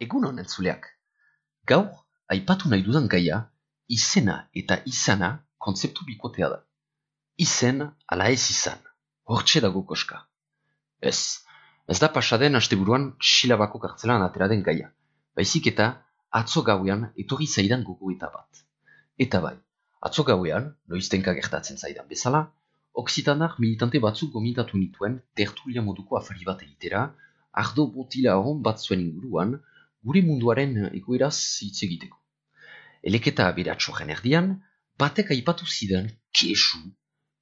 Egun honen zuleak. Gaur, aipatu nahi dudan gaia, izena eta izana kontzeptu bikotea da. Izen ala ez izan, hortxe dago koska. Ez, ez da pasaden asteburuan silabako kartzelan atera den gaia. Baizik eta atzo gauean etorri zaidan gogo eta bat. Eta bai, atzo gauean, noiztenka gertatzen zaidan bezala, Oksitanak militante batzuk gomintatu nituen tertulia moduko afari bat egitera, ardo botila hon bat zuen inguruan, gure munduaren egoeraz hitz egiteko. Eleketa beratxoren erdian, batek aipatu zidan kesu,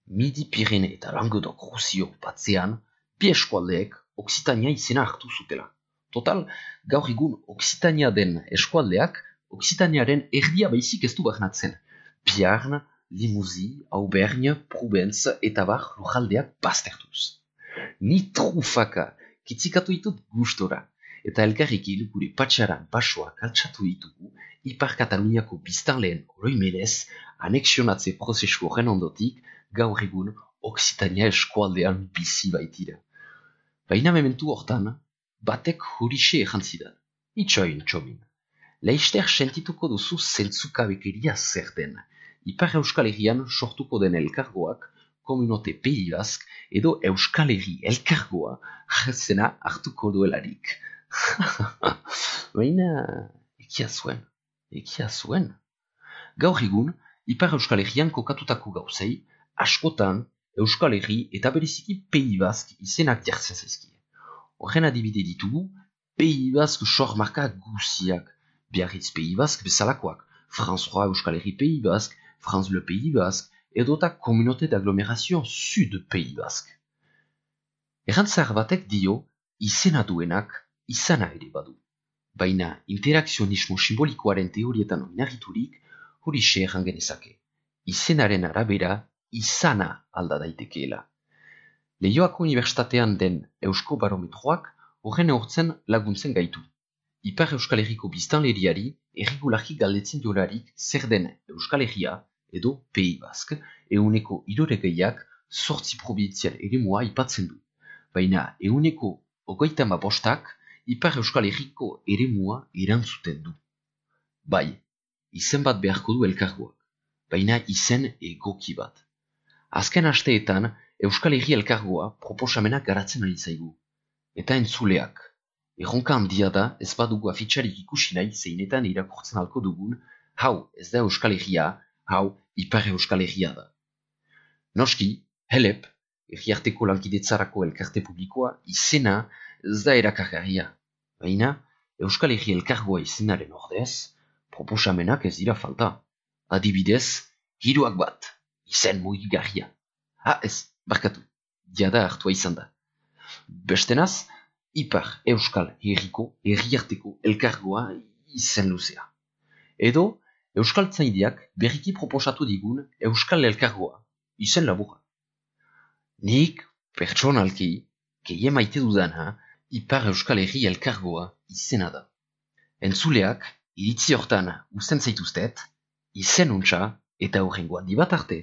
midi pirene eta langodok rusio batzean, bi Oksitania izena hartu zutela. Total, gaur egun Oksitania den eskualdeak, Oksitaniaren erdia baizik ez du bahnatzen. Biarn, Limousi, Aubergne, Provence eta bar lujaldeak baztertuz. Ni trufaka, kitzikatu ditut gustora, eta elkarrikil gure patxaran basoa kaltsatu ditugu Ipar Kataluniako biztanleen oroimenez anexionatze prozesu horren ondotik gaur egun Oksitania eskualdean bizi baitira. Baina mementu hortan, batek horixe ejantzidan. Itxoin, txomin. Leister sentituko duzu zentzukabekeria zer den, Ipar Euskal Herrian sortuko den elkargoak, komunote Bask edo Euskal Herri elkargoa jazena hartuko duelarik. Baina, ekia zuen, ekia zuen. Gaur egun, Ipar Euskal Herrian kokatutako gauzei, askotan Euskal Herri eta bereziki Pei Bask izenak jartzen zaizkie. Horren adibide ditugu, Pei Bask sor marka guziak, biarritz Pei Bask bezalakoak, François Euskal Herri Pei Bask, France le Pays Basque edota Communauté d'agglomération Sud Pays Basque. Errantzar batek dio izena duenak izana ere badu. Baina interakzionismo simbolikoaren teorietan oinarriturik hori erran genezake. Izenaren arabera izana alda daitekeela. Leioako unibertsitatean den Eusko Barometroak horren eurtzen laguntzen gaitu. Ipar Euskal Herriko biztanleriari erregularki galdetzen diolarik zer den Euskal Herria edo Pei Bask, euneko iroregeiak sortzi probintzial ere mua ipatzen du. Baina euneko ogoita ma bostak, Ipar Euskal Herriko ere mua irantzuten du. Bai, izen bat beharko du elkargoak, baina izen egoki bat. Azken asteetan, Euskal Herri elkargoa proposamena garatzen ari zaigu. Eta entzuleak. Erronka handia da ez badugu afitxarik ikusi nahi zeinetan irakurtzen halko dugun, hau ez da Euskal Herria, hau Ipar Euskal Herria da. Noski, helep, erriarteko lankidetzarako elkarte publikoa, izena ez da erakargarria. Baina, Euskal Herri elkargoa izenaren ordez, proposamenak ez dira falta. Adibidez, hiruak bat, izen mugigarria. Ha ez, barkatu, diada hartua izan da. Bestenaz, Ipar Euskal Herriko erriarteko elkargoa izen luzea. Edo, Euskal Tzaidiak berriki proposatu digun Euskal Elkargoa, izen laburra. Nik, pertsonalki, keie maite dudana, Ipar Euskal Herri Elkargoa izena da. Entzuleak, iritzi hortan usten zaituztet, izen untxa eta horrengoan dibat arte.